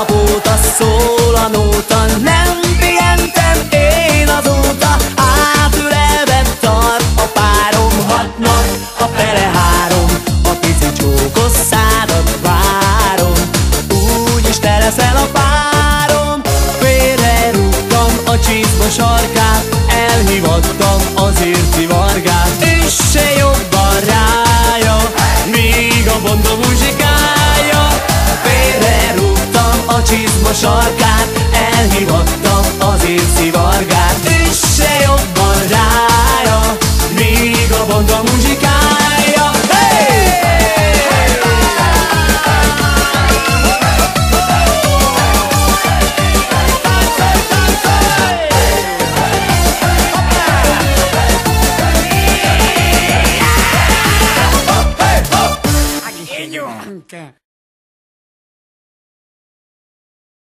nap óta szól a nóta Nem pihentem én azóta. Átülelve tart a párom Hat nap, a fele három. A pici csókos szádat várom Úgyis te leszel a párom. Félre rúgtam a csizma sarkát Elhivattam az érti vargát. És se jobban rája Míg a bondom sarkát az azért szivargát Üsse jobban rája Még a banda muzsikája hey! hey.